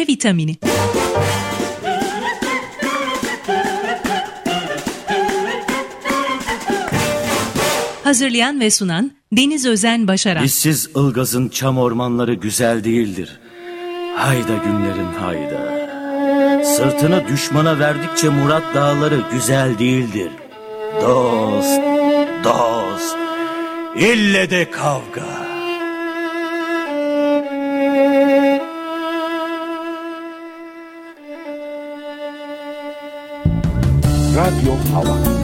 Vitamini. Hazırlayan ve sunan Deniz Özen Başaran. İşsiz ılgazın çam ormanları güzel değildir. Hayda günlerin hayda. Sırtını düşmana verdikçe Murat dağları güzel değildir. Dost, dost, ille de kavga. Radyo Hava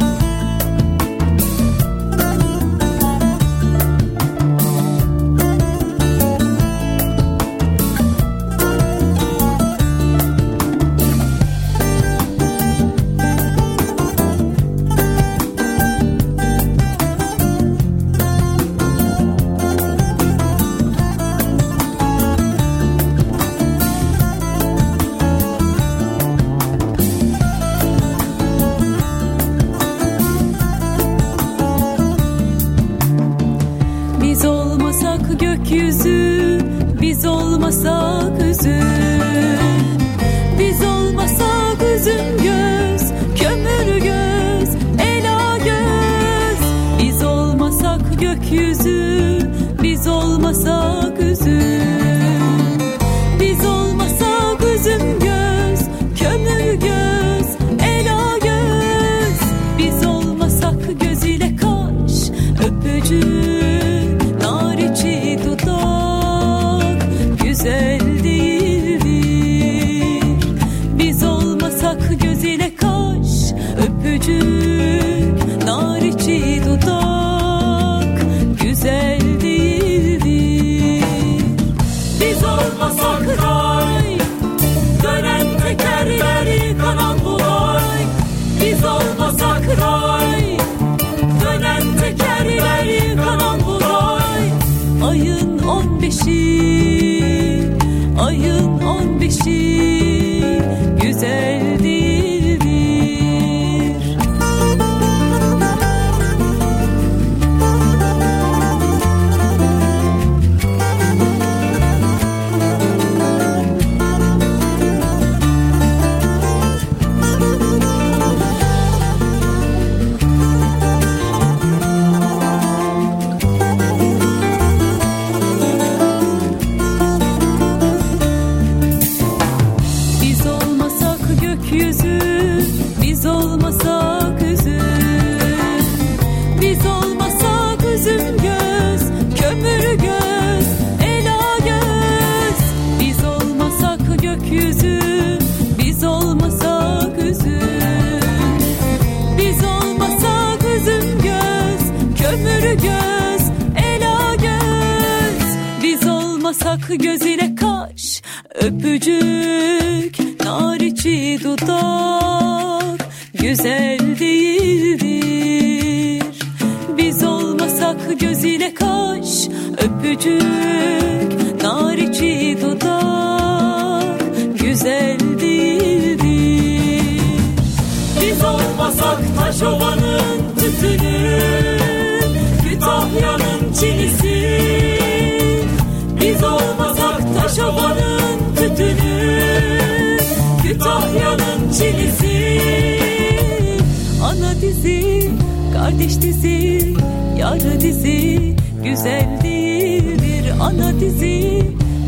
Kardeş dizi, yar dizi Güzel değildir ana dizi.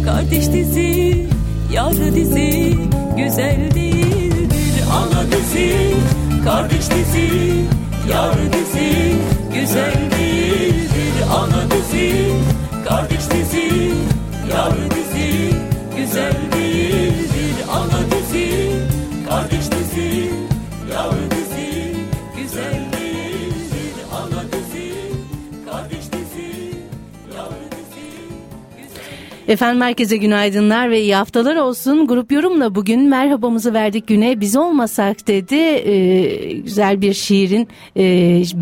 Kardeş dizi, yar dizi Güzel değildir ana dizi. Kardeş dizi, yar dizi Güzel değildir ana dizi Efendim herkese günaydınlar ve iyi haftalar olsun. Grup yorumla bugün merhabamızı verdik güne biz olmasak dedi. Ee, güzel bir şiirin e,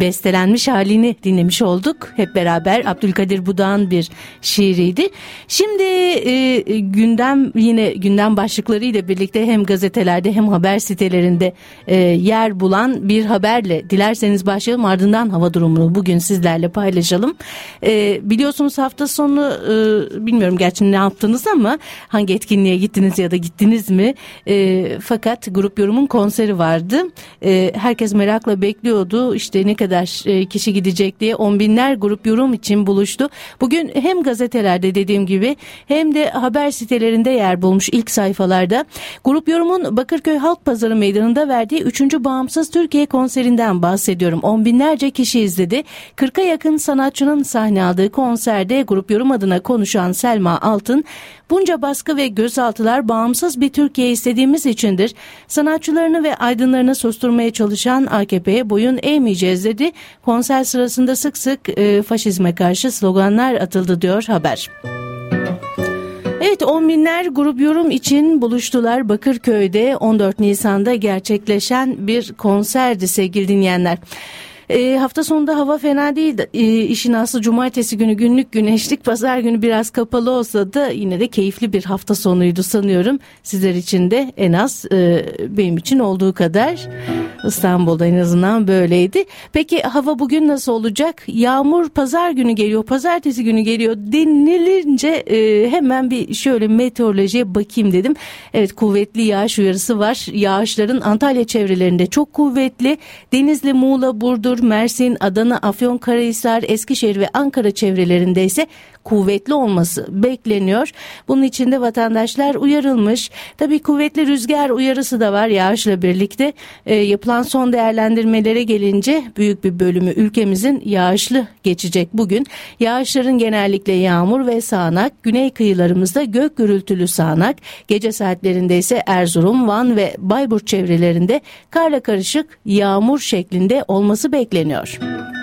bestelenmiş halini dinlemiş olduk. Hep beraber Abdülkadir Budağ'ın bir şiiriydi. Şimdi e, gündem yine gündem başlıkları ile birlikte hem gazetelerde hem haber sitelerinde e, yer bulan bir haberle dilerseniz başlayalım ardından hava durumunu bugün sizlerle paylaşalım. E, biliyorsunuz hafta sonu e, bilmiyorum gerçekten gerçi ne yaptınız ama hangi etkinliğe gittiniz ya da gittiniz mi? E, fakat grup yorumun konseri vardı. E, herkes merakla bekliyordu. İşte ne kadar e, kişi gidecek diye on binler grup yorum için buluştu. Bugün hem gazetelerde dediğim gibi hem de haber sitelerinde yer bulmuş ilk sayfalarda. Grup yorumun Bakırköy Halk Pazarı Meydanı'nda verdiği 3. Bağımsız Türkiye konserinden bahsediyorum. On binlerce kişi izledi. 40'a yakın sanatçının sahne aldığı konserde grup yorum adına konuşan Selma Altın, bunca baskı ve gözaltılar bağımsız bir Türkiye istediğimiz içindir. Sanatçılarını ve aydınlarını susturmaya çalışan AKP'ye boyun eğmeyeceğiz dedi. Konser sırasında sık sık e, faşizme karşı sloganlar atıldı diyor haber. Evet on binler grup yorum için buluştular Bakırköy'de 14 Nisan'da gerçekleşen bir konserdi sevgili dinleyenler. E, hafta sonunda hava fena değil. E, işin aslı cumartesi günü günlük güneşlik, pazar günü biraz kapalı olsa da yine de keyifli bir hafta sonuydu sanıyorum. Sizler için de en az e, benim için olduğu kadar İstanbul'da en azından böyleydi. Peki hava bugün nasıl olacak? Yağmur pazar günü geliyor, pazartesi günü geliyor denilince e, hemen bir şöyle meteorolojiye bakayım dedim. Evet kuvvetli yağış uyarısı var. Yağışların Antalya çevrelerinde çok kuvvetli. Denizli, Muğla, Burdur, Mersin, Adana, Afyonkarahisar, Eskişehir ve Ankara çevrelerinde ise kuvvetli olması bekleniyor. Bunun için de vatandaşlar uyarılmış. Tabii kuvvetli rüzgar uyarısı da var yağışla birlikte. E, yapılan son değerlendirmelere gelince büyük bir bölümü ülkemizin yağışlı geçecek bugün. Yağışların genellikle yağmur ve sağanak, güney kıyılarımızda gök gürültülü sağanak, gece saatlerinde ise Erzurum, Van ve Bayburt çevrelerinde karla karışık yağmur şeklinde olması bekleniyor. Biz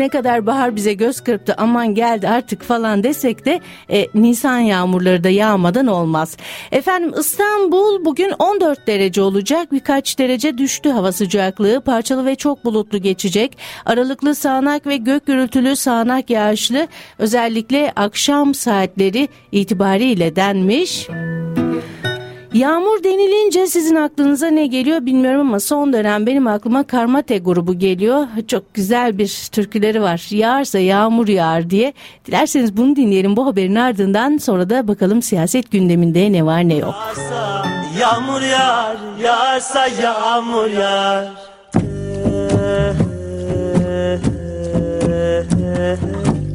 ne kadar bahar bize göz kırptı aman geldi artık falan desek de e, Nisan yağmurları da yağmadan olmaz. Efendim İstanbul bugün 14 derece olacak birkaç derece düştü hava sıcaklığı parçalı ve çok bulutlu geçecek. Aralıklı sağanak ve gök gürültülü sağanak yağışlı özellikle akşam saatleri itibariyle denmiş. Yağmur denilince sizin aklınıza ne geliyor bilmiyorum ama son dönem benim aklıma Karmate grubu geliyor. Çok güzel bir türküleri var. Yağarsa yağmur yağar diye. Dilerseniz bunu dinleyelim bu haberin ardından sonra da bakalım siyaset gündeminde ne var ne yok. Yağarsa yağmur yağar, yağarsa yağmur yağar.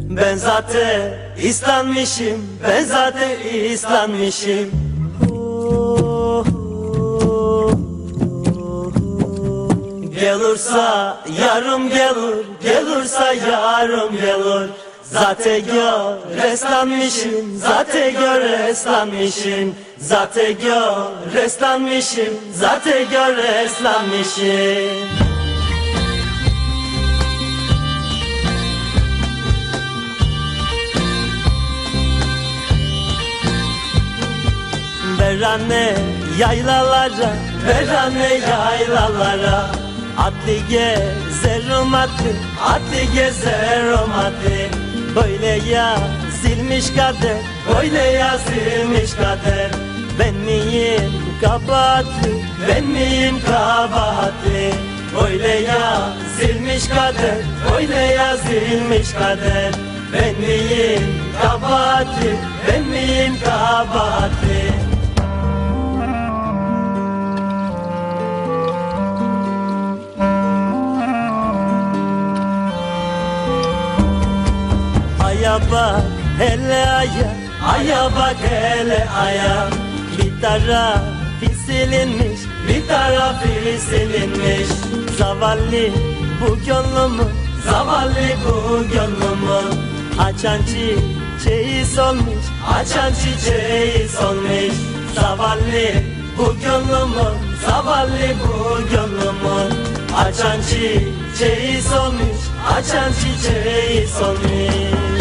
Ben zaten islanmışım, ben zaten islanmışım. Gelursa yarım gelir, gelursa yarım gelir. Zate gör reslanmışım, zate gör reslanmışım, zate gör reslanmışım, zate gör reslanmışım. Berane yaylalara, berane yaylalara Atlı gezerim atlı, atlı gezerim atlı Böyle yazılmış kader, böyle yazılmış kader. Ben miyim kabahatli, ben miyim kabahatli? Böyle yazılmış kader, böyle yazılmış kader. Ben miyim kabahatli, ben miyim kabahatli Aya bak hele aya. Aya bak hele aya. Bir tarafı silinmiş Bir tarafı silinmiş. Zavallı bu gönlümü Zavallı bu gönlümü. Açan çiçeği solmuş Açan çiçeği solmuş. Zavallı bu gönlümü Zavallı bu gönlümü. Açan çiçeği solmuş Açan çiçeği solmuş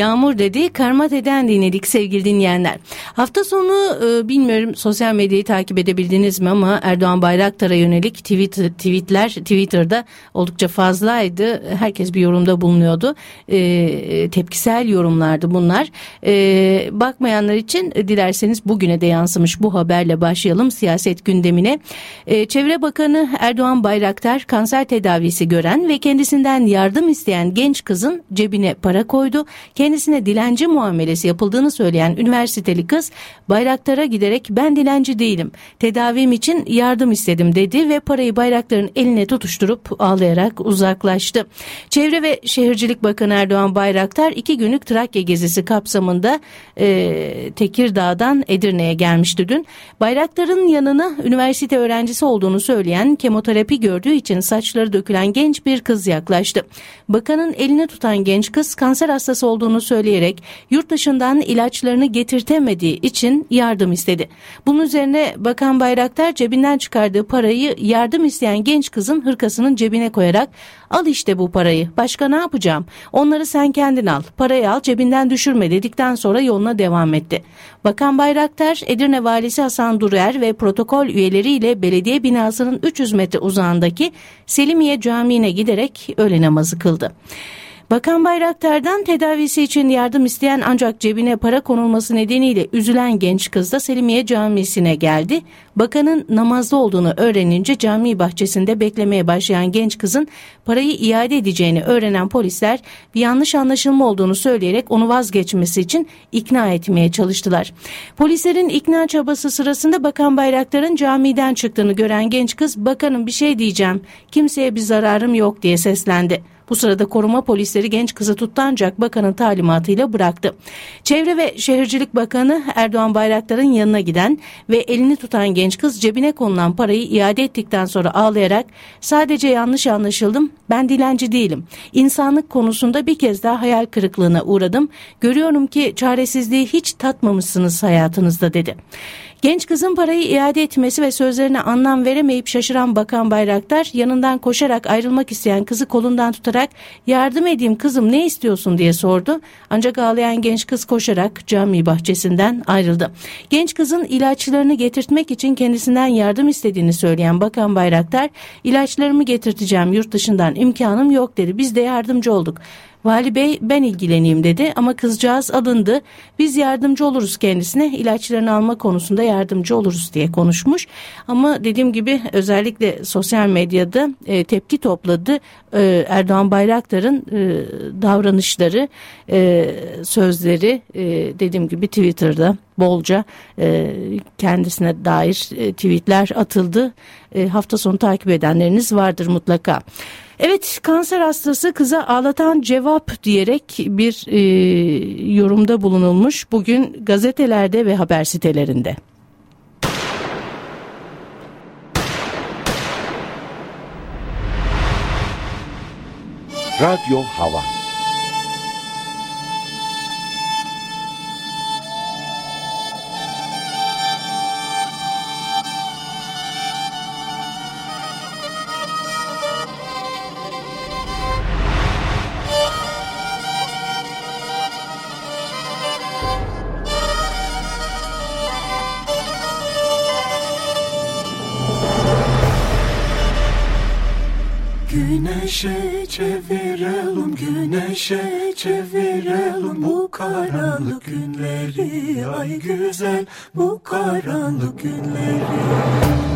Yağmur dedi Karmate'den dinledik sevgili dinleyenler. Hafta sonu e, bilmiyorum sosyal medyayı takip edebildiniz mi ama Erdoğan Bayraktar'a yönelik tweet, tweetler Twitter'da oldukça fazlaydı. Herkes bir yorumda bulunuyordu. E, tepkisel yorumlardı bunlar. E, bakmayanlar için e, dilerseniz bugüne de yansımış bu haberle başlayalım siyaset gündemine. E, Çevre Bakanı Erdoğan Bayraktar kanser tedavisi gören ve kendisinden yardım isteyen genç kızın cebine para koydu kendisine dilenci muamelesi yapıldığını söyleyen üniversiteli kız Bayraktar'a giderek ben dilenci değilim tedavim için yardım istedim dedi ve parayı Bayraktar'ın eline tutuşturup ağlayarak uzaklaştı. Çevre ve Şehircilik Bakanı Erdoğan Bayraktar iki günlük Trakya gezisi kapsamında e, Tekirdağ'dan Edirne'ye gelmişti dün. Bayraktar'ın yanına üniversite öğrencisi olduğunu söyleyen kemoterapi gördüğü için saçları dökülen genç bir kız yaklaştı. Bakanın elini tutan genç kız kanser hastası olduğunu söyleyerek yurt dışından ilaçlarını getirtemediği için yardım istedi. Bunun üzerine Bakan Bayraktar cebinden çıkardığı parayı yardım isteyen genç kızın hırkasının cebine koyarak al işte bu parayı başka ne yapacağım onları sen kendin al parayı al cebinden düşürme dedikten sonra yoluna devam etti. Bakan Bayraktar Edirne Valisi Hasan Durer ve protokol üyeleriyle belediye binasının 300 metre uzağındaki Selimiye Camii'ne giderek öğle namazı kıldı. Bakan Bayraktar'dan tedavisi için yardım isteyen ancak cebine para konulması nedeniyle üzülen genç kız da Selimiye Camisi'ne geldi. Bakanın namazda olduğunu öğrenince cami bahçesinde beklemeye başlayan genç kızın parayı iade edeceğini öğrenen polisler bir yanlış anlaşılma olduğunu söyleyerek onu vazgeçmesi için ikna etmeye çalıştılar. Polislerin ikna çabası sırasında Bakan Bayraktar'ın camiden çıktığını gören genç kız bakanım bir şey diyeceğim kimseye bir zararım yok diye seslendi. Bu sırada koruma polisleri genç kızı tuttu ancak bakanın talimatıyla bıraktı. Çevre ve Şehircilik Bakanı Erdoğan Bayraktar'ın yanına giden ve elini tutan genç kız cebine konulan parayı iade ettikten sonra ağlayarak sadece yanlış anlaşıldım ben dilenci değilim. İnsanlık konusunda bir kez daha hayal kırıklığına uğradım. Görüyorum ki çaresizliği hiç tatmamışsınız hayatınızda dedi. Genç kızın parayı iade etmesi ve sözlerine anlam veremeyip şaşıran Bakan Bayraktar yanından koşarak ayrılmak isteyen kızı kolundan tutarak yardım edeyim kızım ne istiyorsun diye sordu. Ancak ağlayan genç kız koşarak cami bahçesinden ayrıldı. Genç kızın ilaçlarını getirtmek için kendisinden yardım istediğini söyleyen Bakan Bayraktar ilaçlarımı getirteceğim yurt dışından imkanım yok dedi. Biz de yardımcı olduk. Vali Bey ben ilgileneyim dedi ama kızcağız alındı. Biz yardımcı oluruz kendisine ilaçlarını alma konusunda yardımcı oluruz diye konuşmuş. Ama dediğim gibi özellikle sosyal medyada e, tepki topladı. E, Erdoğan Bayraktar'ın e, davranışları, e, sözleri e, dediğim gibi Twitter'da bolca e, kendisine dair e, tweetler atıldı. E, hafta sonu takip edenleriniz vardır mutlaka. Evet kanser hastası kıza ağlatan cevap diyerek bir e, yorumda bulunulmuş bugün gazetelerde ve haber sitelerinde. Radyo Hava Güneşe çevirelim, güneşe çevirelim bu karanlık günleri. Ay güzel bu karanlık günleri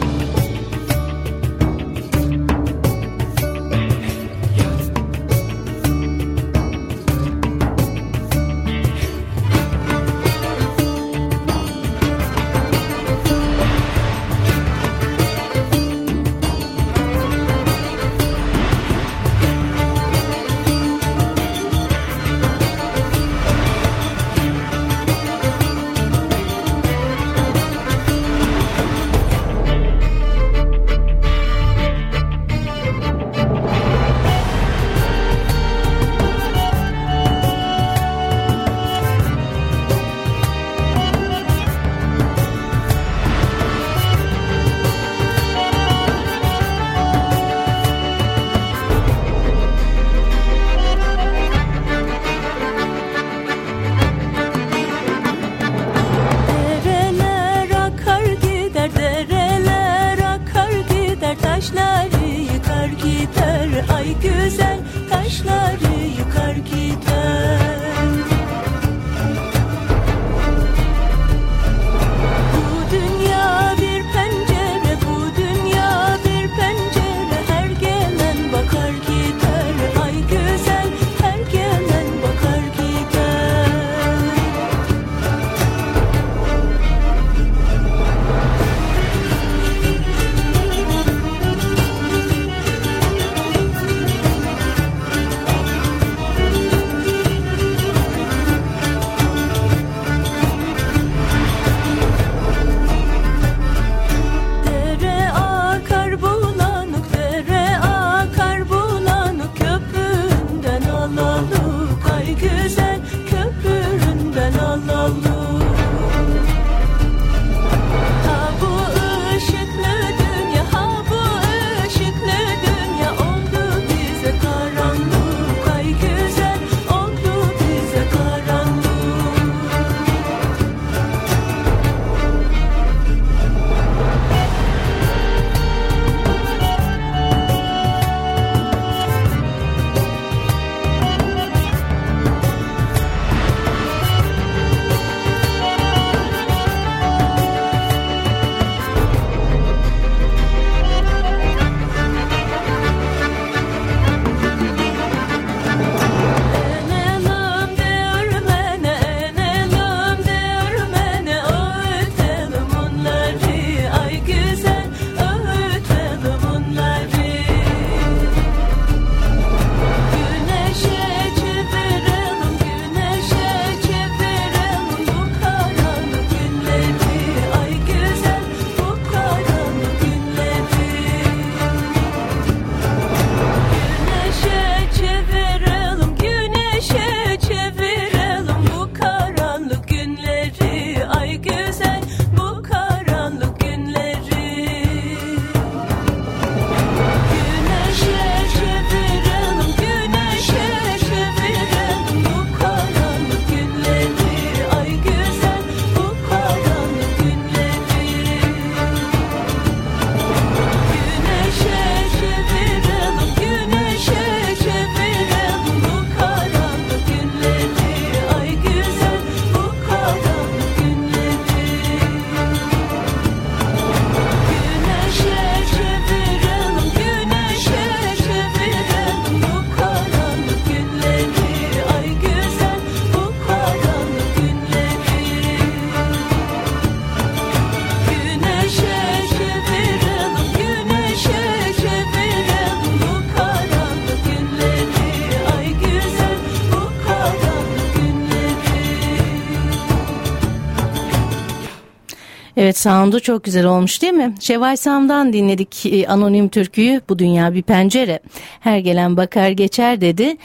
sound'u çok güzel olmuş değil mi? Şevval Sam'dan dinledik e, anonim türküyü Bu Dünya Bir Pencere. Her gelen bakar geçer dedi.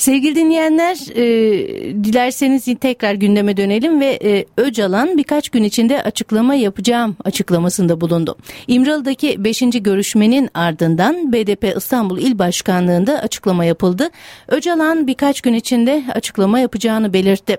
Sevgili dinleyenler e, dilerseniz tekrar gündeme dönelim ve e, Öcalan birkaç gün içinde açıklama yapacağım açıklamasında bulundu. İmralı'daki 5. görüşmenin ardından BDP İstanbul İl Başkanlığı'nda açıklama yapıldı. Öcalan birkaç gün içinde açıklama yapacağını belirtti.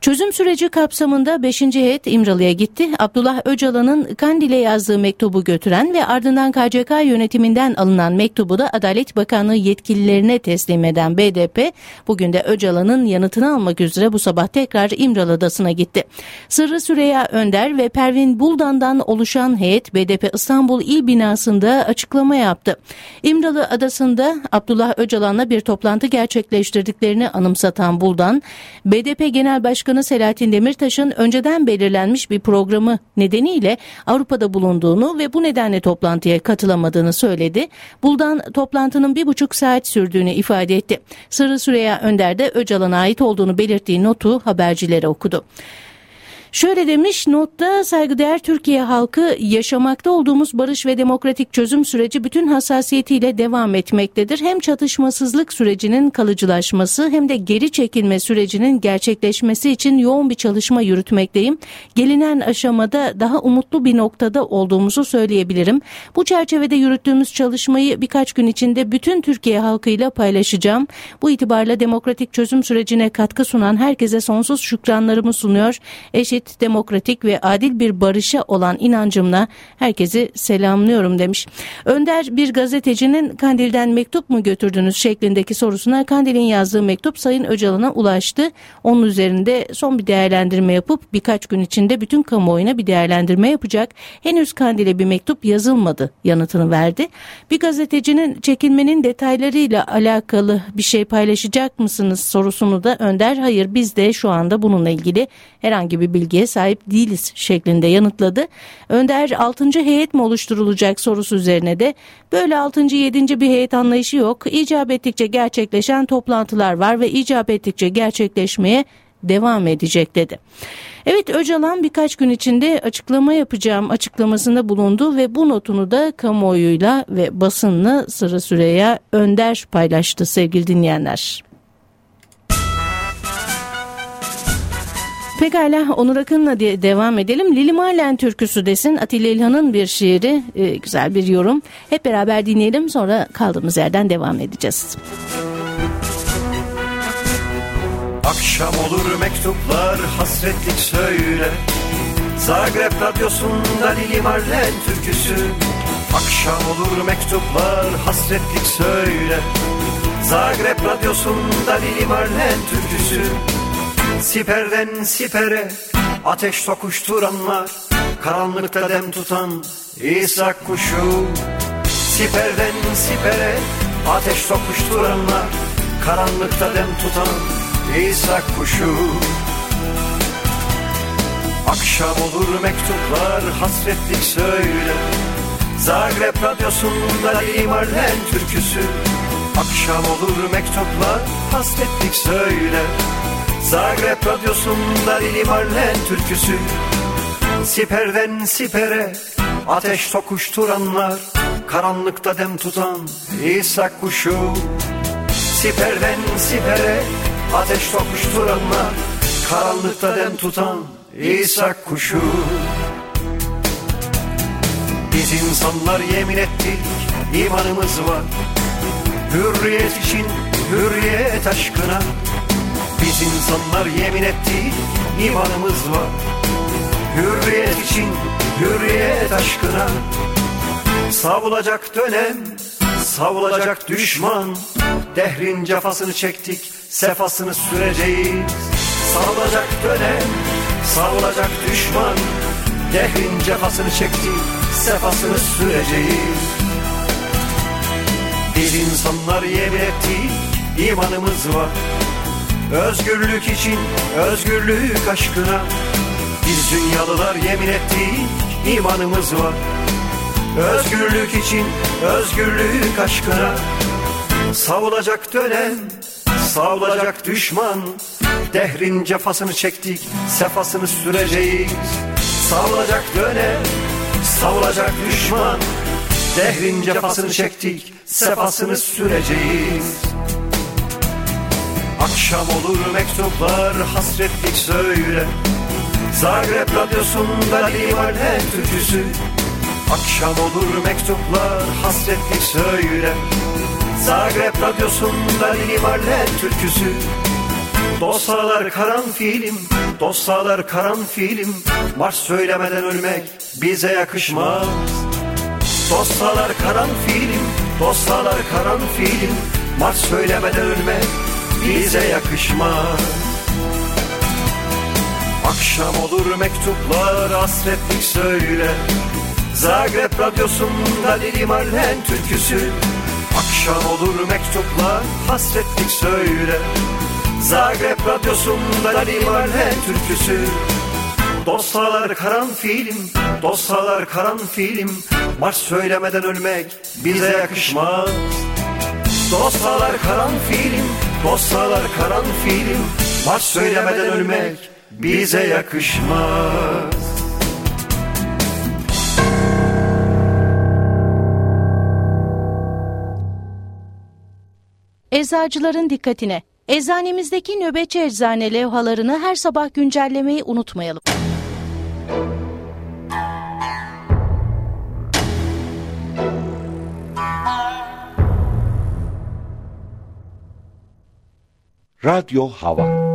Çözüm süreci kapsamında 5. heyet İmralı'ya gitti. Abdullah Öcalan'ın Kandil'e yazdığı mektubu götüren ve ardından KCK yönetiminden alınan mektubu da Adalet Bakanlığı yetkililerine teslim eden BDP bugün de Öcalan'ın yanıtını almak üzere bu sabah tekrar İmralı Adası'na gitti. Sırrı Süreyya Önder ve Pervin Buldan'dan oluşan heyet BDP İstanbul İl binasında açıklama yaptı. İmralı Adası'nda Abdullah Öcalan'la bir toplantı gerçekleştirdiklerini anımsatan Buldan, BDP Genel Başkanı Selahattin Demirtaş'ın önceden belirlenmiş bir programı nedeniyle Avrupa'da bulunduğunu ve bu nedenle toplantıya katılamadığını söyledi. Buldan toplantının bir buçuk saat sürdüğünü ifade etti. Sırrı Süreyya Önder de Öcalan'a ait olduğunu belirttiği notu habercilere okudu. Şöyle demiş notta saygıdeğer Türkiye halkı yaşamakta olduğumuz barış ve demokratik çözüm süreci bütün hassasiyetiyle devam etmektedir. Hem çatışmasızlık sürecinin kalıcılaşması hem de geri çekilme sürecinin gerçekleşmesi için yoğun bir çalışma yürütmekteyim. Gelinen aşamada daha umutlu bir noktada olduğumuzu söyleyebilirim. Bu çerçevede yürüttüğümüz çalışmayı birkaç gün içinde bütün Türkiye halkıyla paylaşacağım. Bu itibarla demokratik çözüm sürecine katkı sunan herkese sonsuz şükranlarımı sunuyor. Eşit adalet, demokratik ve adil bir barışa olan inancımla herkesi selamlıyorum demiş. Önder bir gazetecinin Kandil'den mektup mu götürdünüz şeklindeki sorusuna Kandil'in yazdığı mektup Sayın Öcalan'a ulaştı. Onun üzerinde son bir değerlendirme yapıp birkaç gün içinde bütün kamuoyuna bir değerlendirme yapacak. Henüz Kandil'e bir mektup yazılmadı yanıtını verdi. Bir gazetecinin çekilmenin detaylarıyla alakalı bir şey paylaşacak mısınız sorusunu da Önder hayır biz de şu anda bununla ilgili herhangi bir bilgiye sahip değiliz şeklinde yanıtladı. Önder 6. heyet mi oluşturulacak sorusu üzerine de böyle 6. 7. bir heyet anlayışı yok. İcap ettikçe gerçekleşen toplantılar var ve icap ettikçe gerçekleşmeye devam edecek dedi. Evet Öcalan birkaç gün içinde açıklama yapacağım açıklamasında bulundu ve bu notunu da kamuoyuyla ve basınla sıra süreye önder paylaştı sevgili dinleyenler. Pekala Onur Akın'la diye devam edelim. Lili Marlen türküsü desin Atilla İlhan'ın bir şiiri e, güzel bir yorum. Hep beraber dinleyelim sonra kaldığımız yerden devam edeceğiz. Akşam olur mektuplar hasretlik söyle Zagreb radyosunda Lili Marlen türküsü Akşam olur mektuplar hasretlik söyle Zagreb radyosunda Lili Marlen türküsü Siperden sipere ateş sokuşturanlar Karanlıkta dem tutan İsa kuşu. Siperden sipere ateş sokuşturanlar Karanlıkta dem tutan İsa kuşu. Akşam olur mektuplar hasretlik söyle. Zagreb radyosunda Lili Marlen türküsü. Akşam olur mektuplar hasretlik söyle Zagreb radyosunda Lili Marlen türküsü. Siperden sipere ateş tokuşturanlar Karanlıkta dem tutan İsa kuşu. Siperden sipere ateş tokuşturanlar Karanlıkta dem tutan İsa kuşu. Biz insanlar yemin ettik imanımız var. Hürriyet için hürriyet aşkına Biz insanlar yemin ettik imanımız var. Hürriyet için hürriyet aşkına. Savrulacak dönem Savrulacak düşman. Dehrin cefasını çektik Sefasını süreceğiz. Savrulacak dönem Savrulacak düşman. Dehrin cefasını çektik Sefasını süreceğiz. Biz insanlar yemin ettik imanımız var Özgürlük için özgürlük aşkına. Biz dünyalılar yemin ettik imanımız var. Özgürlük için özgürlük aşkına. Savulacak dönem Savulacak düşman. Dehrin cefasını çektik Sefasını süreceğiz. Savulacak dönem Savulacak düşman. Dehrin cefasını çektik Sefasını süreceğiz Akşam olur mektuplar hasretlik söyle. Zagreb radyosunda Limarlen türküsü. Akşam olur mektuplar hasretlik söyle. Zagreb radyosunda Limarlen türküsü. Dosyalar karanfilim, dosyalar karanfilim Marş söylemeden ölmek bize yakışmaz. Dosyalar karanfilim, dosyalar karanfilim Marş söylemeden ölmek bize yakışmaz. Akşam olur mektuplar hasretlik söyle. Zagreb radyosunda Lili Marlen türküsü. Akşam olur mektuplar hasretlik söyle. Zagreb radyosunda Lili Marlen türküsü. Dosyalar karanfilim, dosyalar karanfilim Marş söylemeden ölmek bize yakışmaz. Dosyalar karanfilim, dosyalar karanfilim Marş söylemeden ölmek bize yakışmaz Eczacıların dikkatine. Eczanemizdeki nöbetçi eczane levhalarını her sabah güncellemeyi unutmayalım. Radyo Hava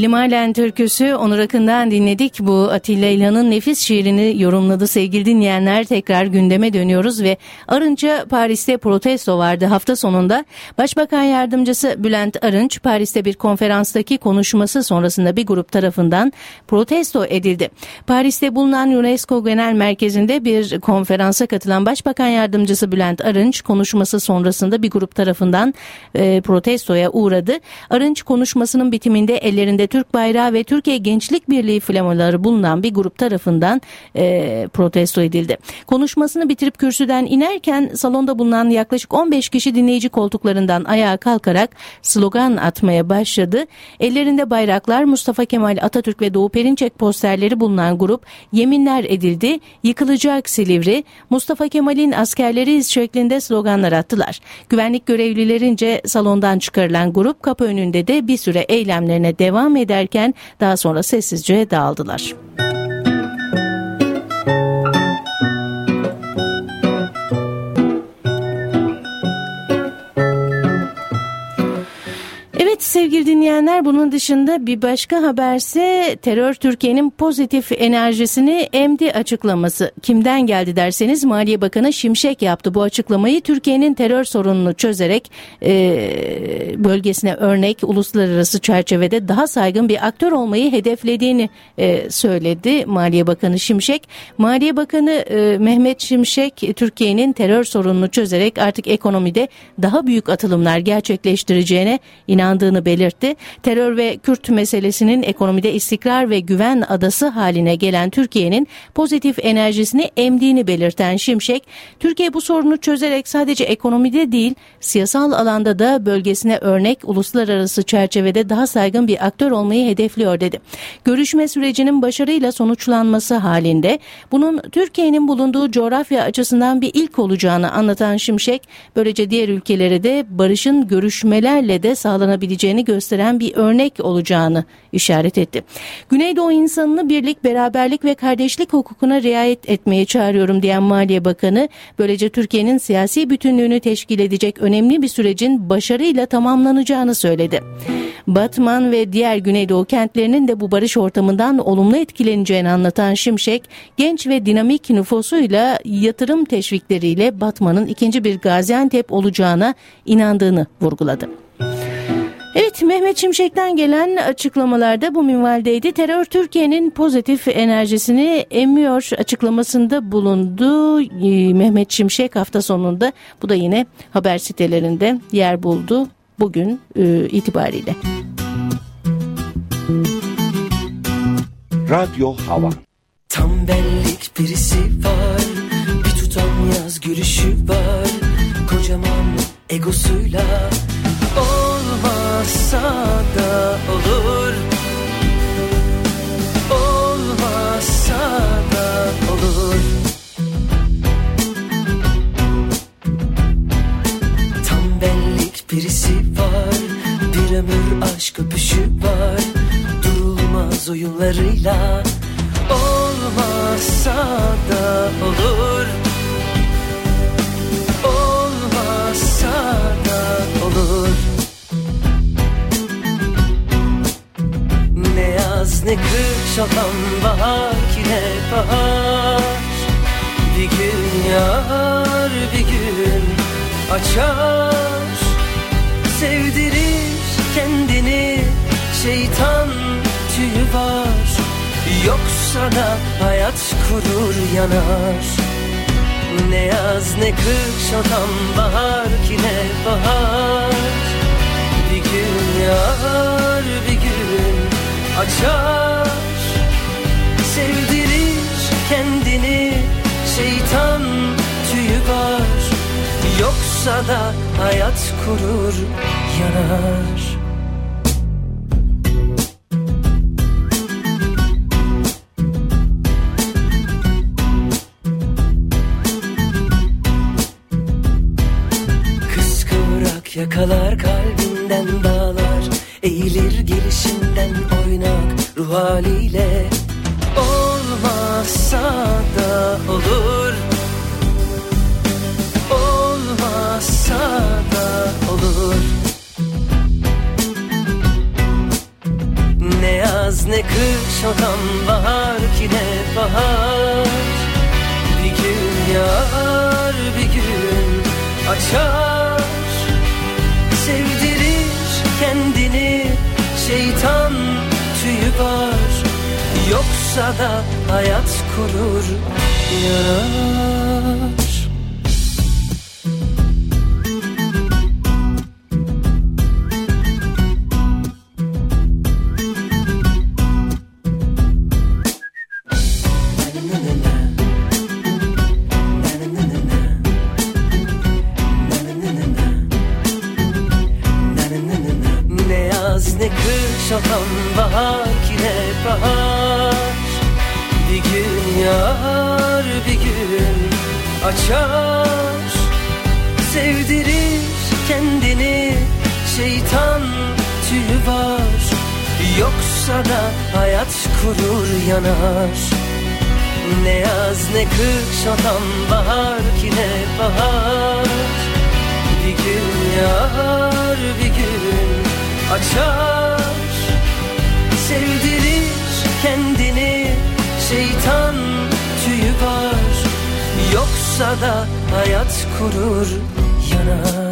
Limalen türküsü Onur Akın'dan dinledik. Bu Atilla İlhan'ın nefis şiirini yorumladı sevgili dinleyenler. Tekrar gündeme dönüyoruz ve Arınç'a Paris'te protesto vardı hafta sonunda. Başbakan Yardımcısı Bülent Arınç Paris'te bir konferanstaki konuşması sonrasında bir grup tarafından protesto edildi. Paris'te bulunan UNESCO Genel Merkezi'nde bir konferansa katılan Başbakan Yardımcısı Bülent Arınç konuşması sonrasında bir grup tarafından e, protestoya uğradı. Arınç konuşmasının bitiminde ellerinde Türk bayrağı ve Türkiye Gençlik Birliği flamaları bulunan bir grup tarafından e, protesto edildi. Konuşmasını bitirip kürsüden inerken salonda bulunan yaklaşık 15 kişi dinleyici koltuklarından ayağa kalkarak slogan atmaya başladı. Ellerinde bayraklar Mustafa Kemal Atatürk ve Doğu Perinçek posterleri bulunan grup yeminler edildi. Yıkılacak Silivri, Mustafa Kemal'in askerleriyiz şeklinde sloganlar attılar. Güvenlik görevlilerince salondan çıkarılan grup kapı önünde de bir süre eylemlerine devam ederken daha sonra sessizce dağıldılar. Sevgili dinleyenler bunun dışında bir başka haberse terör Türkiye'nin pozitif enerjisini emdi açıklaması. Kimden geldi derseniz Maliye Bakanı Şimşek yaptı bu açıklamayı. Türkiye'nin terör sorununu çözerek e, bölgesine örnek uluslararası çerçevede daha saygın bir aktör olmayı hedeflediğini e, söyledi Maliye Bakanı Şimşek. Maliye Bakanı e, Mehmet Şimşek Türkiye'nin terör sorununu çözerek artık ekonomide daha büyük atılımlar gerçekleştireceğine inandı belirtti. Terör ve Kürt meselesinin ekonomide istikrar ve güven adası haline gelen Türkiye'nin pozitif enerjisini emdiğini belirten Şimşek, Türkiye bu sorunu çözerek sadece ekonomide değil, siyasal alanda da bölgesine örnek uluslararası çerçevede daha saygın bir aktör olmayı hedefliyor dedi. Görüşme sürecinin başarıyla sonuçlanması halinde bunun Türkiye'nin bulunduğu coğrafya açısından bir ilk olacağını anlatan Şimşek, böylece diğer ülkelere de barışın görüşmelerle de sağlanabileceğini olabileceğini gösteren bir örnek olacağını işaret etti. Güneydoğu insanını birlik, beraberlik ve kardeşlik hukukuna riayet etmeye çağırıyorum diyen Maliye Bakanı, böylece Türkiye'nin siyasi bütünlüğünü teşkil edecek önemli bir sürecin başarıyla tamamlanacağını söyledi. Batman ve diğer Güneydoğu kentlerinin de bu barış ortamından olumlu etkileneceğini anlatan Şimşek, genç ve dinamik nüfusuyla yatırım teşvikleriyle Batman'ın ikinci bir Gaziantep olacağına inandığını vurguladı. Evet Mehmet Şimşek'ten gelen açıklamalarda bu minvaldeydi. Terör Türkiye'nin pozitif enerjisini emiyor açıklamasında bulundu. Ee, Mehmet Şimşek hafta sonunda bu da yine haber sitelerinde yer buldu bugün e, itibariyle. Radyo Hava Tam benlik birisi var Bir tutam yaz gülüşü var Kocaman egosuyla Olmazsa da olur. Olmazsa da olur. Tam benlik birisi var. Bir ömür aşk öpüşü var. Durulmaz oyunlarıyla. Olmazsa da olur Ne kış olan bahar ki ne bahar. Bir gün yağar bir gün açar. Sevdirir kendini şeytan tüyü var. Yoksa da hayat kurur yanar. Ne yaz ne kış olan bahar ki ne bahar. Bir gün yağar bir gün açar. Sevdirir kendini şeytan tüyü var. Yoksa da hayat kurur yanar. Yakalar kalbinden dağlar. Eğilir gelişinden haliyle Olmazsa da olur. Olmazsa da olur. Ne yaz ne kış olan bahar ki ne bahar. Bir gün yağar bir gün açar Yoksa da hayat kurur yanar açar Sevdirir kendini. Şeytan tüyü var Yoksa da hayat kurur yanar. Ne yaz ne kış olan bahar ki ne bahar. Bir gün yağar bir gün açar. Sevdirir kendini şeytan Yoksa da hayat kurur yanar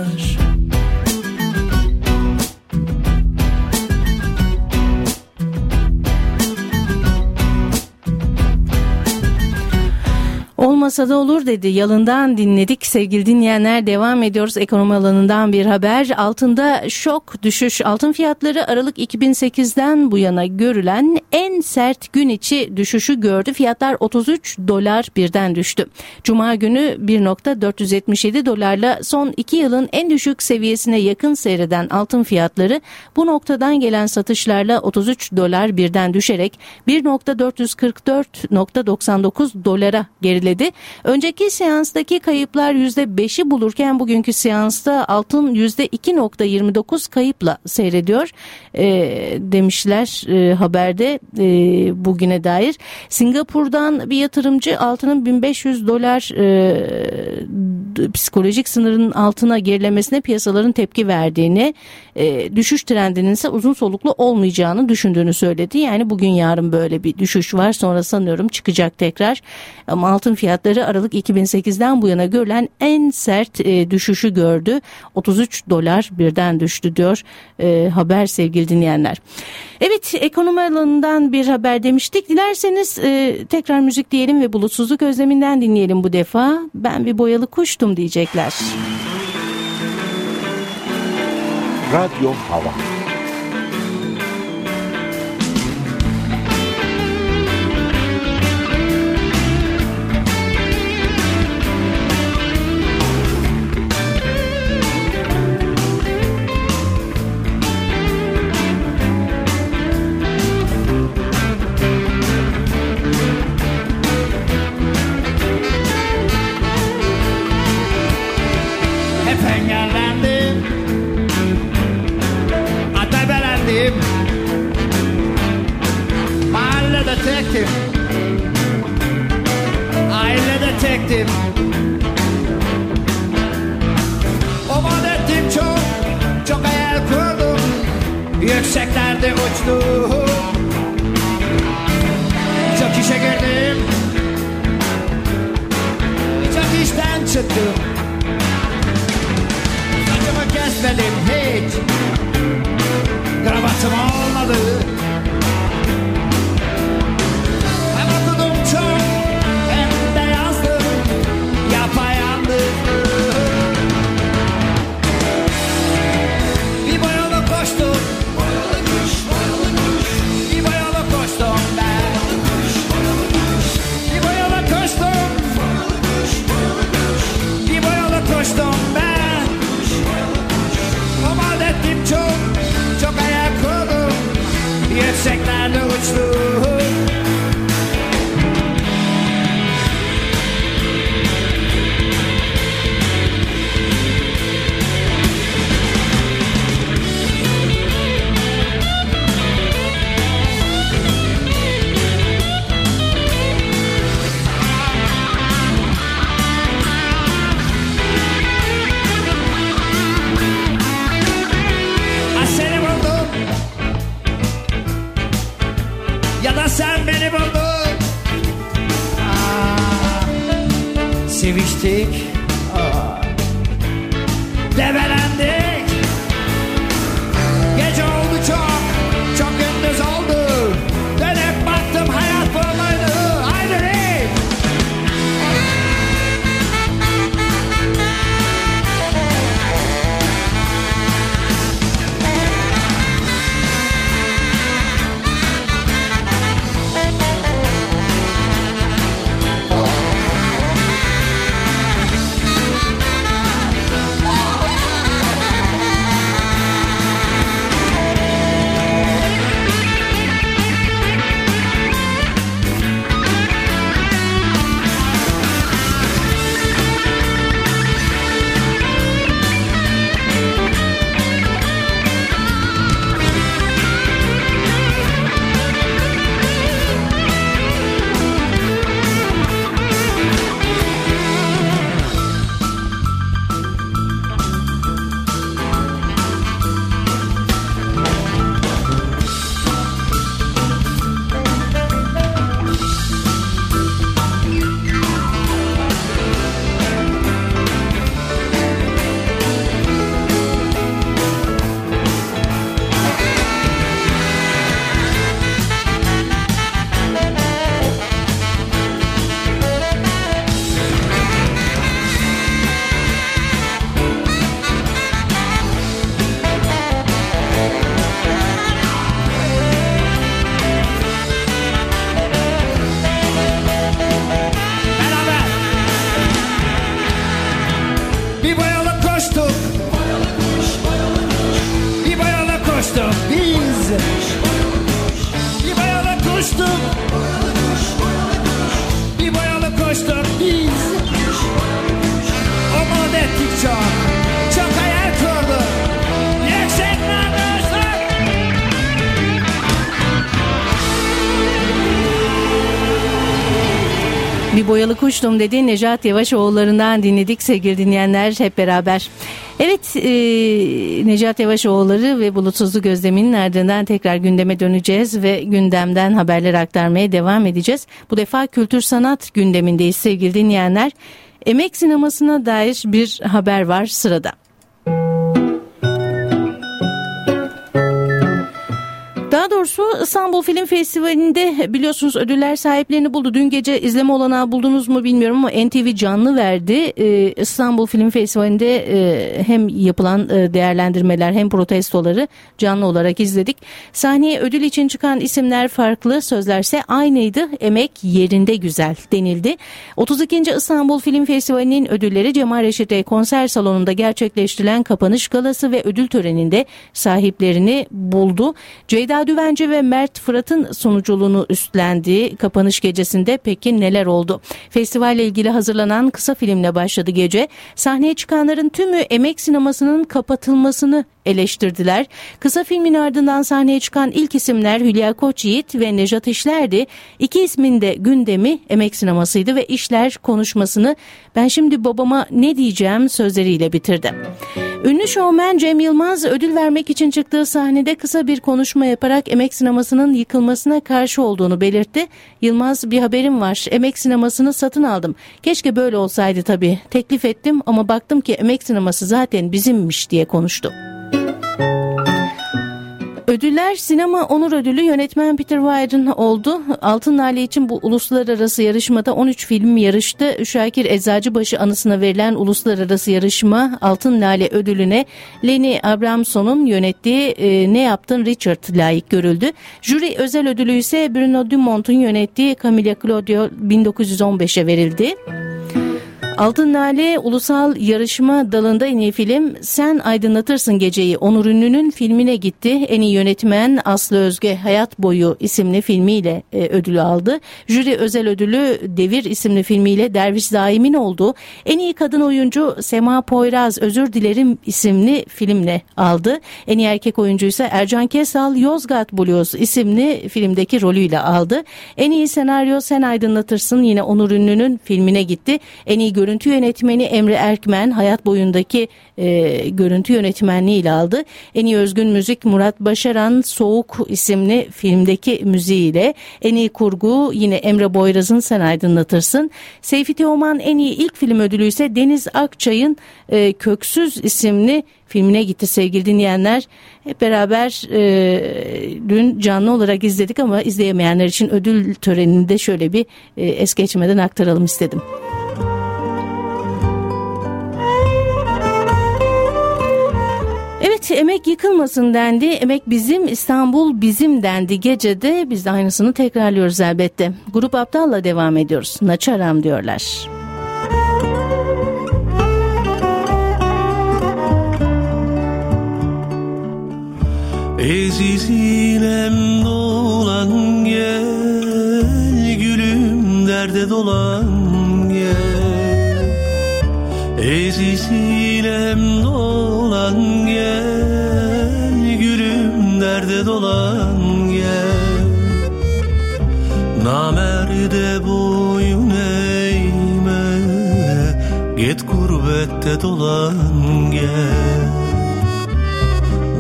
Olmasa olur dedi. Yalından dinledik. Sevgili dinleyenler devam ediyoruz. Ekonomi alanından bir haber. Altında şok düşüş. Altın fiyatları Aralık 2008'den bu yana görülen en sert gün içi düşüşü gördü. Fiyatlar 33 dolar birden düştü. Cuma günü 1.477 dolarla son 2 yılın en düşük seviyesine yakın seyreden altın fiyatları bu noktadan gelen satışlarla 33 dolar birden düşerek 1.444.99 dolara geriledi. Önceki seanstaki kayıplar %5'i bulurken bugünkü seansta altın %2.29 kayıpla seyrediyor e, demişler e, haberde e, bugüne dair. Singapur'dan bir yatırımcı altının 1500 dolar e, psikolojik sınırın altına gerilemesine piyasaların tepki verdiğini, e, düşüş trendinin ise uzun soluklu olmayacağını düşündüğünü söyledi. Yani bugün yarın böyle bir düşüş var sonra sanıyorum çıkacak tekrar. Ama altın fiyatları Aralık 2008'den bu yana görülen en sert e, düşüşü gördü. 33 dolar birden düştü diyor e, haber sevgili dinleyenler. Evet ekonomi alanından bir haber demiştik. Dilerseniz e, tekrar müzik diyelim ve bulutsuzluk özleminden dinleyelim bu defa. Ben bir boyalı kuştum diyecekler. Radyo Hava boyalı kuştum dedi Necat Yavaşoğulları'ndan dinledik sevgili dinleyenler hep beraber. Evet e, Necat Yavaşoğulları ve Bulutsuzlu Gözlemi'nin ardından tekrar gündeme döneceğiz ve gündemden haberler aktarmaya devam edeceğiz. Bu defa kültür sanat gündemindeyiz sevgili dinleyenler. Emek sinemasına dair bir haber var sırada. Daha doğrusu İstanbul Film Festivali'nde biliyorsunuz ödüller sahiplerini buldu. Dün gece izleme olanağı buldunuz mu bilmiyorum ama NTV canlı verdi. Ee, İstanbul Film Festivali'nde e, hem yapılan e, değerlendirmeler hem protestoları canlı olarak izledik. Sahneye ödül için çıkan isimler farklı, sözlerse aynıydı. Emek yerinde güzel denildi. 32. İstanbul Film Festivali'nin ödülleri Cemal Reşit konser salonunda gerçekleştirilen kapanış galası ve ödül töreninde sahiplerini buldu. Ceyda Düvenci ve Mert Fırat'ın sunuculuğunu üstlendiği kapanış gecesinde peki neler oldu? Festivalle ilgili hazırlanan kısa filmle başladı gece. Sahneye çıkanların tümü emek sinemasının kapatılmasını eleştirdiler. Kısa filmin ardından sahneye çıkan ilk isimler Hülya Koçyiğit ve Nejat İşler'di. İki ismin de gündemi emek sinemasıydı ve İşler konuşmasını ben şimdi babama ne diyeceğim sözleriyle bitirdi. Ünlü şovmen Cem Yılmaz ödül vermek için çıktığı sahnede kısa bir konuşma yaparak emek sinemasının yıkılmasına karşı olduğunu belirtti. Yılmaz bir haberim var. Emek sinemasını satın aldım. Keşke böyle olsaydı tabii. Teklif ettim ama baktım ki emek sineması zaten bizimmiş diye konuştu. Ödüller sinema onur ödülü yönetmen Peter Weir'ın oldu. Altın Lale için bu uluslararası yarışmada 13 film yarıştı. Şakir Eczacıbaşı anısına verilen uluslararası yarışma Altın Lale ödülüne Lenny Abramson'un yönettiği e, Ne Yaptın Richard layık görüldü. Jüri özel ödülü ise Bruno Dumont'un yönettiği Camilla Claudio 1915'e verildi. Altın Lale Ulusal Yarışma dalında en iyi film Sen Aydınlatırsın Geceyi Onur Ünlü'nün filmine gitti. En iyi yönetmen Aslı Özge Hayat Boyu isimli filmiyle e, ödülü aldı. Jüri özel ödülü Devir isimli filmiyle Derviş Daim'in oldu. En iyi kadın oyuncu Sema Poyraz Özür Dilerim isimli filmle aldı. En iyi erkek oyuncu ise Ercan Kesal Yozgat Blues isimli filmdeki rolüyle aldı. En iyi senaryo Sen Aydınlatırsın yine Onur Ünlü'nün filmine gitti. En iyi görüntü görüntü yönetmeni Emre Erkmen hayat boyundaki e, görüntü yönetmenliği ile aldı. En iyi özgün müzik Murat Başaran Soğuk isimli filmdeki müziğiyle. En iyi kurgu yine Emre Boyraz'ın Sen Aydınlatırsın. Seyfi Teoman en iyi ilk film ödülü ise Deniz Akçay'ın e, Köksüz isimli filmine gitti sevgili dinleyenler. Hep beraber e, dün canlı olarak izledik ama izleyemeyenler için ödül töreninde şöyle bir e, es geçmeden aktaralım istedim. Evet emek yıkılmasın dendi. Emek bizim İstanbul bizim dendi gecede. Biz de aynısını tekrarlıyoruz elbette. Grup Aptal'la devam ediyoruz. Naçaram diyorlar. Ezizinem dolan gel Gülüm derde dolan Ezizinem dolan gel Gülüm derde dolan gel. Namerde boyun eğme Git gurbette dolan gel.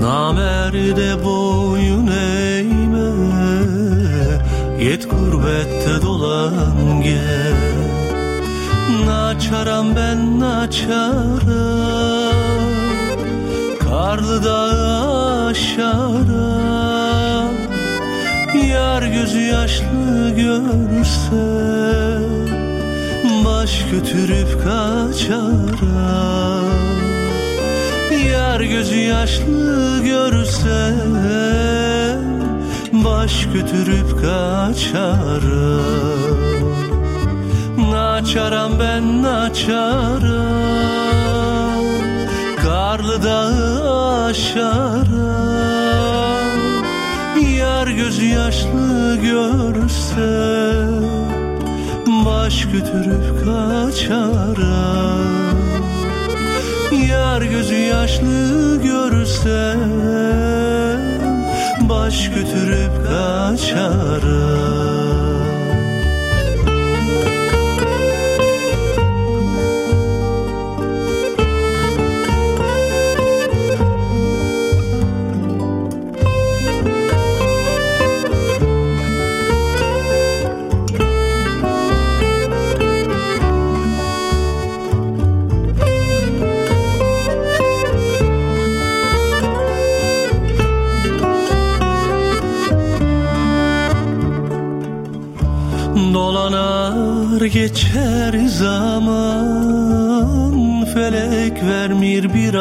Namerde boyun eğme Git gurbette dolan gel Naçaram ben naçaram Karlı dağı aşaram Yar gözü yaşlı görse Baş götürüp kaçaram Yar gözü yaşlı görsem Baş götürüp kaçarım Naçaram ben naçaram Karlı dağı aşaram Yar gözü yaşlı görsem Baş götürüp kaçarım. Yar gözü yaşlı görsem Baş götürüp kaçarım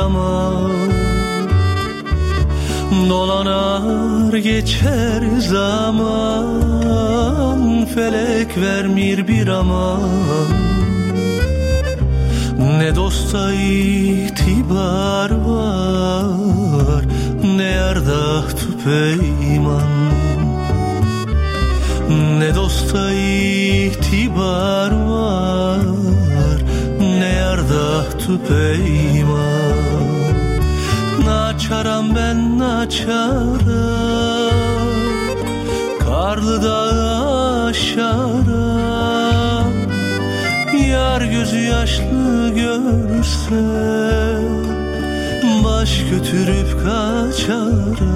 vermir bir aman Dolanar geçer zaman Felek vermir bir aman Ne dosta itibar var Ne yarda peyman ne dosta itibar var Ne yarda peyman Naçaram ben naçaram Karlı dağı aşaram Yar gözü yaşlı görse Baş götürüp kaçaram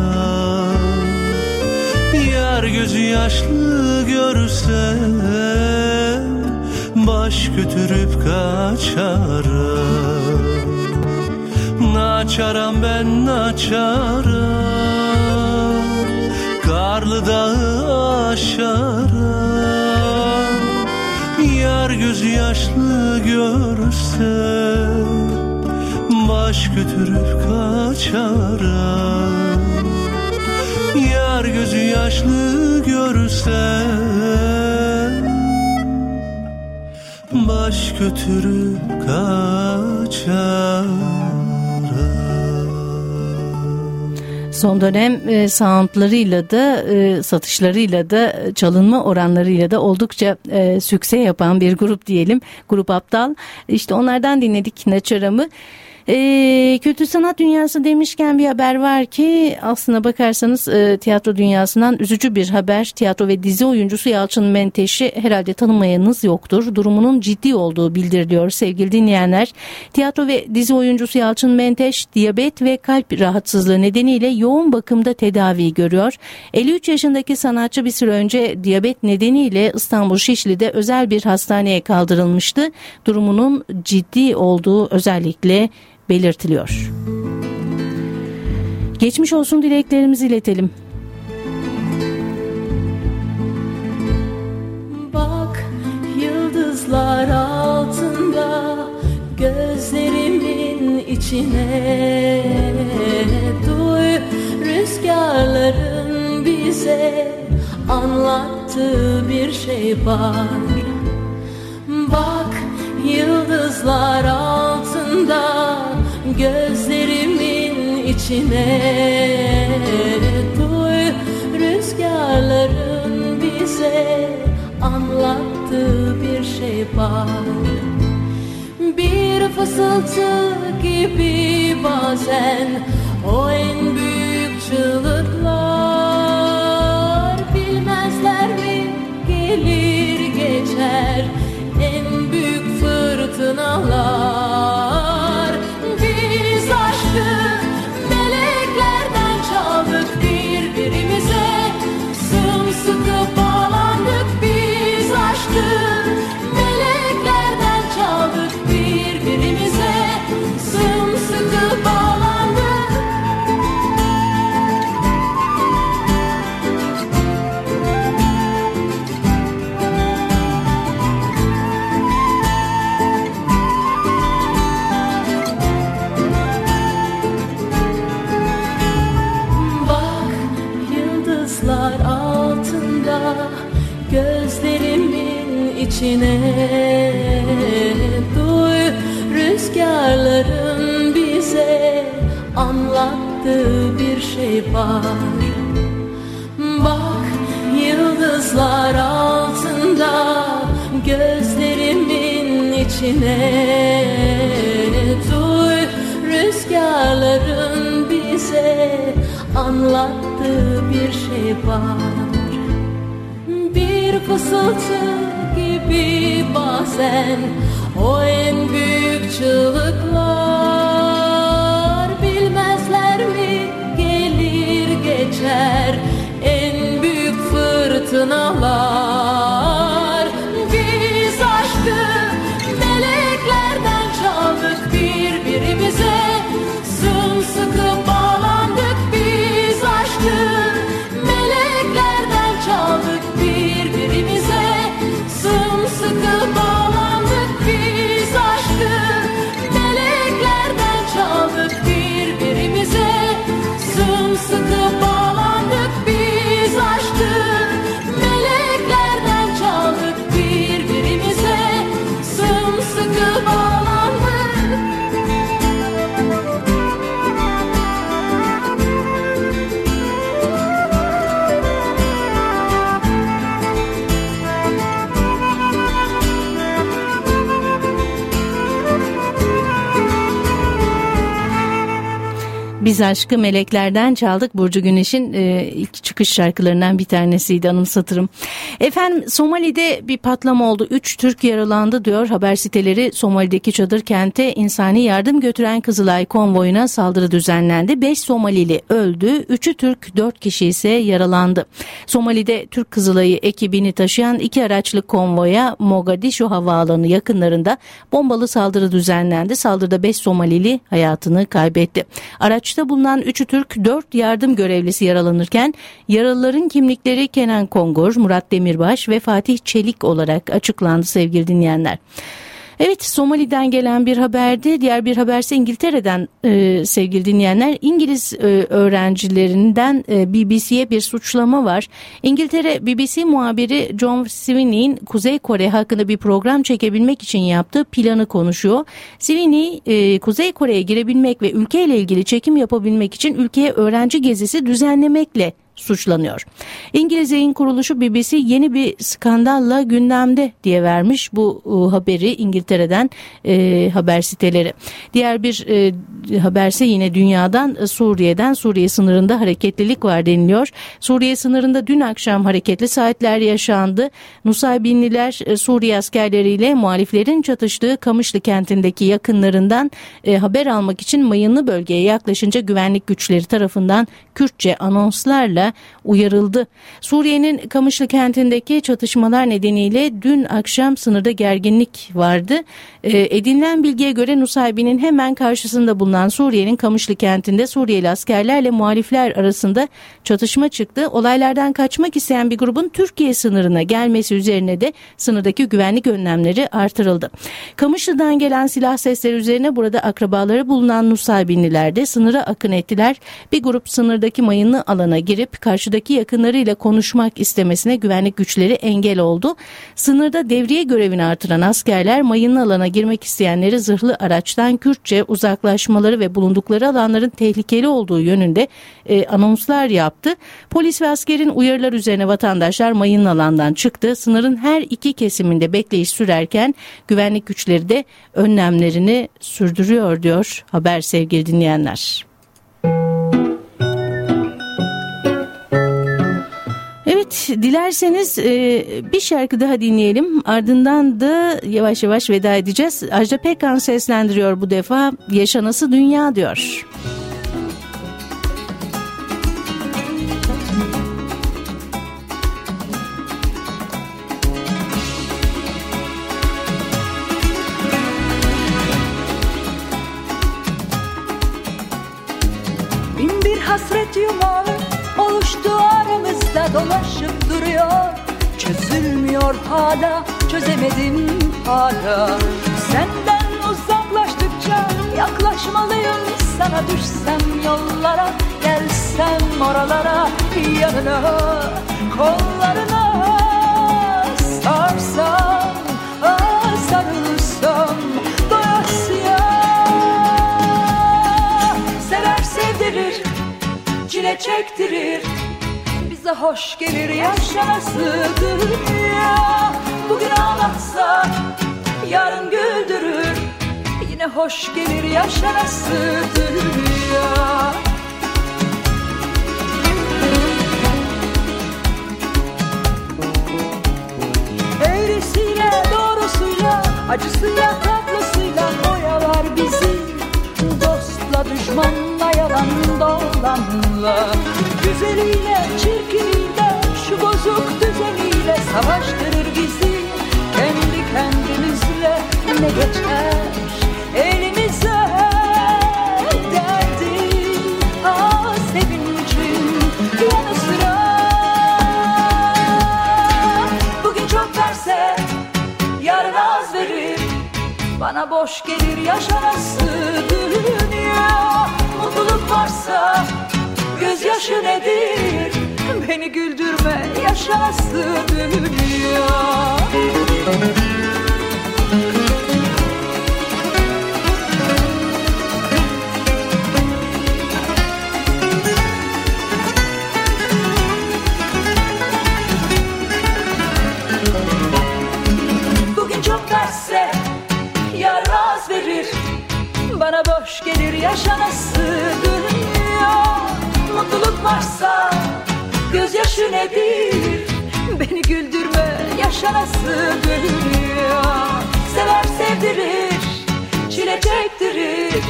Yar gözü yaşlı görsem Baş götürüp kaçarım Naçaram ben naçaram Karlı dağı aşaram Yar gözü yaşlı görsem Baş götürüp kaçarım. Yar gözü yaşlı görsem Baş götürüp kaçarım Son dönem e, soundlarıyla da e, satışlarıyla da e, çalınma oranlarıyla da oldukça e, sükse yapan bir grup diyelim. Grup Aptal. İşte onlardan dinledik Naçaram'ı. E, kültür sanat dünyası demişken bir haber var ki aslına bakarsanız e, tiyatro dünyasından üzücü bir haber. Tiyatro ve dizi oyuncusu Yalçın Menteş'i herhalde tanımayanınız yoktur. Durumunun ciddi olduğu bildiriliyor sevgili dinleyenler. Tiyatro ve dizi oyuncusu Yalçın Menteş diyabet ve kalp rahatsızlığı nedeniyle yoğun bakımda tedavi görüyor. 53 yaşındaki sanatçı bir süre önce diyabet nedeniyle İstanbul Şişli'de özel bir hastaneye kaldırılmıştı. Durumunun ciddi olduğu özellikle belirtiliyor. Geçmiş olsun dileklerimizi iletelim. Bak yıldızlar altında gözlerimin içine Duy rüzgarların bize anlattığı bir şey var Bak yıldızlar altında gözlerimin içine. Duy rüzgarların bize anlattığı bir şey var. Bir fısıltı gibi bazen o en büyük anlattığı bir şey var. Bak yıldızlar altında gözlerimin içine. Duy rüzgarların bize anlattığı bir şey var. Bir fısıltı gibi bazen o en büyük çığlıklar geçer en büyük fırtınalar Biz aşkı meleklerden çaldık. Burcu Güneş'in e, ilk çıkış şarkılarından bir tanesiydi anımsatırım. Efendim Somali'de bir patlama oldu. Üç Türk yaralandı diyor haber siteleri. Somali'deki çadır kente insani yardım götüren Kızılay konvoyuna saldırı düzenlendi. Beş Somalili öldü. Üçü Türk, dört kişi ise yaralandı. Somali'de Türk Kızılay'ı ekibini taşıyan iki araçlı konvoya Mogadishu havaalanı yakınlarında bombalı saldırı düzenlendi. Saldırıda beş Somalili hayatını kaybetti. Araçta bulunan 3'ü Türk 4 yardım görevlisi yaralanırken yaralıların kimlikleri Kenan Kongur, Murat Demirbaş ve Fatih Çelik olarak açıklandı sevgili dinleyenler. Evet Somali'den gelen bir haberdi. Diğer bir haberse İngiltere'den e, sevgili dinleyenler. İngiliz e, öğrencilerinden e, BBC'ye bir suçlama var. İngiltere BBC muhabiri John Sweeney'in Kuzey Kore hakkında bir program çekebilmek için yaptığı planı konuşuyor. Sweeney e, Kuzey Kore'ye girebilmek ve ülkeyle ilgili çekim yapabilmek için ülkeye öğrenci gezisi düzenlemekle suçlanıyor. İngiliz yayın kuruluşu BBC yeni bir skandalla gündemde diye vermiş bu e, haberi İngiltere'den e, haber siteleri. Diğer bir e, haberse yine dünyadan e, Suriye'den Suriye sınırında hareketlilik var deniliyor. Suriye sınırında dün akşam hareketli saatler yaşandı. Nusaybinliler e, Suriye askerleriyle muhaliflerin çatıştığı Kamışlı kentindeki yakınlarından e, haber almak için mayınlı bölgeye yaklaşınca güvenlik güçleri tarafından Kürtçe anonslarla uyarıldı. Suriye'nin Kamışlı kentindeki çatışmalar nedeniyle dün akşam sınırda gerginlik vardı. E, edinilen bilgiye göre Nusaybin'in hemen karşısında bulunan Suriye'nin Kamışlı kentinde Suriyeli askerlerle muhalifler arasında çatışma çıktı. Olaylardan kaçmak isteyen bir grubun Türkiye sınırına gelmesi üzerine de sınırdaki güvenlik önlemleri artırıldı. Kamışlı'dan gelen silah sesleri üzerine burada akrabaları bulunan Nusaybinliler de sınıra akın ettiler. Bir grup sınırdaki mayınlı alana girip karşıdaki yakınlarıyla konuşmak istemesine güvenlik güçleri engel oldu. Sınırda devriye görevini artıran askerler mayınlı alana girmek isteyenleri zırhlı araçtan Kürtçe uzaklaşmaları ve bulundukları alanların tehlikeli olduğu yönünde e, anonslar yaptı. Polis ve askerin uyarılar üzerine vatandaşlar mayın alandan çıktı. Sınırın her iki kesiminde bekleyiş sürerken güvenlik güçleri de önlemlerini sürdürüyor diyor haber sevgili dinleyenler. Evet dilerseniz e, bir şarkı daha dinleyelim ardından da yavaş yavaş veda edeceğiz. Ajda Pekkan seslendiriyor bu defa yaşanası dünya diyor. Bin bir hasret yumağı dolaşıp duruyor. Çözülmüyor hala çözemedim hala. Senden uzaklaştıkça yaklaşmalıyım. Sana düşsem yollara Gelsem oralara yanına kollarına Sarsam ah, doyasıya. Sever sevdirir çile çektirir Bize hoş gelir yaşanası dünya. Bugün ağlatsa yarın güldürür. Yine hoş gelir yaşanası dünya. Eğrisiyle doğrusuyla acısıyla tatlısıyla oyalar bizi. Dostla düşmanla yalan dolanla. Güzeliyle çirkiniyle şu bozuk düzeniyle Savaştırır bizi. Kendi kendimizle ne geçer? Elimize Derdi ah sevincin yanı sıra. Bugün çok verse yarın az verir. Bana boş gelir yaşanası Mutluluk varsa gözyaşı nedir? Beni güldürme yaşanası dünya. Bugün çok verse yarın az verir. Bana boş gelir yaşanası dünya Mutluluk varsa gözyaşı nedir? Beni güldürme yaşanası dünya Sever sevdirir çile çektirir.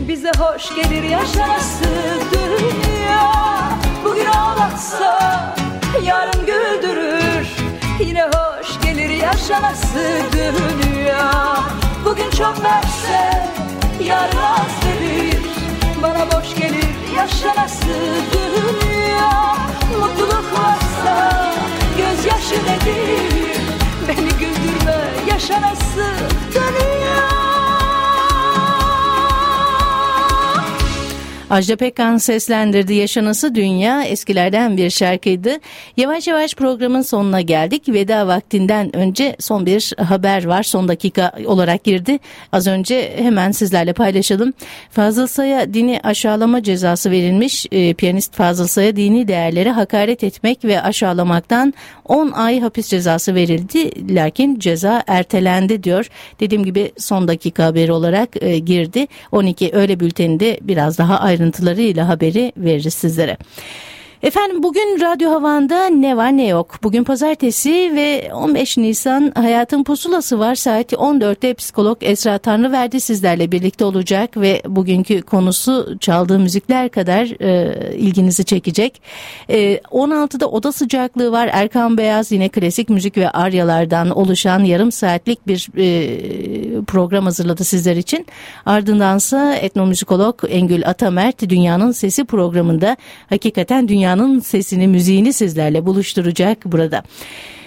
Bize hoş gelir yaşanası dünya Bugün ağlatsa yarın güldürür. Yine hoş gelir yaşanası dünya Bugün çok verse yarın az verir Bana boş gelir. Yaşanası dünya Mutluluk varsa gözyaşı nedir? Beni güldürme yaşanası dünya Ajda Pekkan seslendirdi Yaşanası Dünya eskilerden bir şarkıydı. Yavaş yavaş programın sonuna geldik. Veda vaktinden önce son bir haber var. Son dakika olarak girdi. Az önce hemen sizlerle paylaşalım. Fazıl Say'a dini aşağılama cezası verilmiş. E, piyanist Fazıl Say'a dini değerlere hakaret etmek ve aşağılamaktan 10 ay hapis cezası verildi. Lakin ceza ertelendi diyor. Dediğim gibi son dakika haberi olarak e, girdi. 12 öğle bülteninde biraz daha ayrıntılarıyla haberi veririz sizlere. Efendim bugün Radyo Havan'da ne var ne yok. Bugün pazartesi ve 15 Nisan Hayatın Pusulası var. Saat 14'te psikolog Esra Tanrıverdi sizlerle birlikte olacak ve bugünkü konusu çaldığı müzikler kadar e, ilginizi çekecek. E, 16'da Oda Sıcaklığı var. Erkan Beyaz yine klasik müzik ve aryalardan oluşan yarım saatlik bir e, program hazırladı sizler için. Ardındansa etnomüzikolog Engül Atamert Dünyanın Sesi programında hakikaten dünya dünyanın sesini, müziğini sizlerle buluşturacak burada.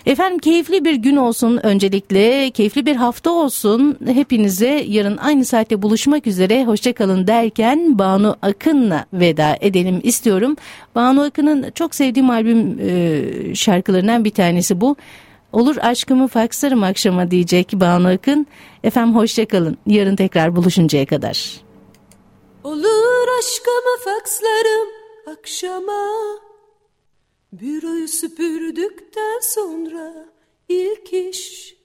Efendim keyifli bir gün olsun öncelikle, keyifli bir hafta olsun. Hepinize yarın aynı saatte buluşmak üzere hoşçakalın derken Banu Akın'la veda edelim istiyorum. Banu Akın'ın çok sevdiğim albüm e, şarkılarından bir tanesi bu. Olur aşkımı fakslarım akşama diyecek Banu Akın. Efendim hoşçakalın. Yarın tekrar buluşuncaya kadar. Olur aşkımı fakslarım akşama Büroyu süpürdükten sonra ilk iş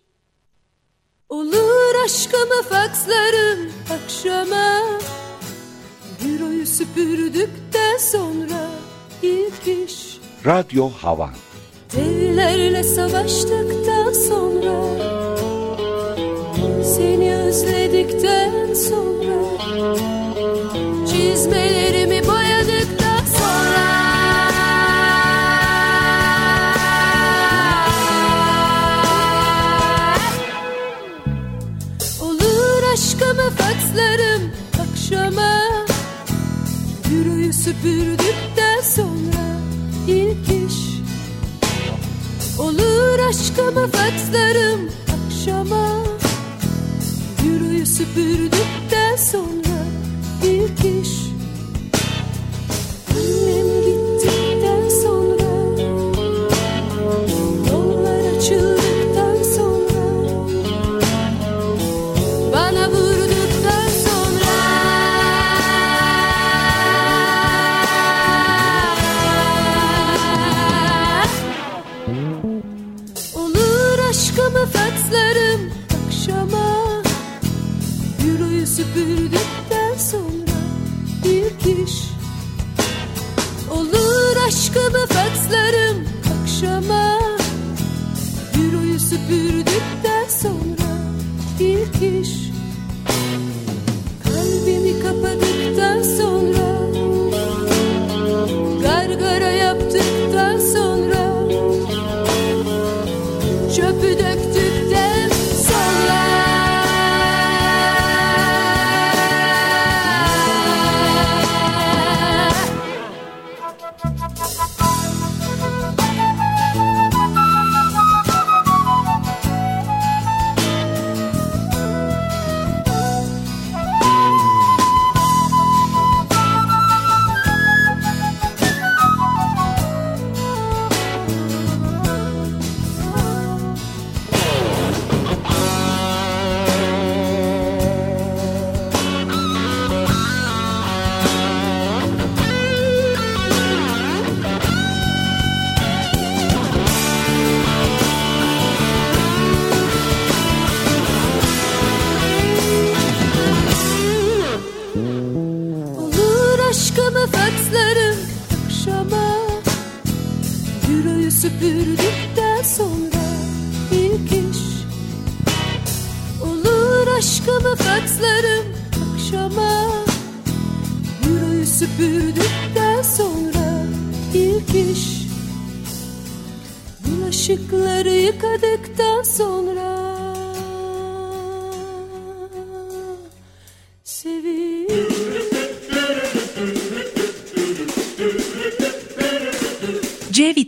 Olur aşkımı fakslarım akşama. Büroyu süpürdükten sonra ilk iş Radyo Havan Delilerle savaştıktan sonra. Seni özledikten sonra. Çizmelerimi boyadıktan fakslarım akşama. Büroyu süpürdükten sonra ilk iş. Olur aşkımı fakslarım akşama. Büroyu süpürdükten sonra ilk iş. Annem gittikten sonra Yollar açıldıktan Büroyu süpürdükten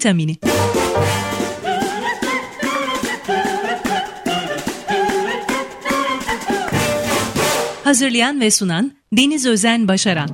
vitamini. Hazırlayan ve sunan Deniz Özen Başaran.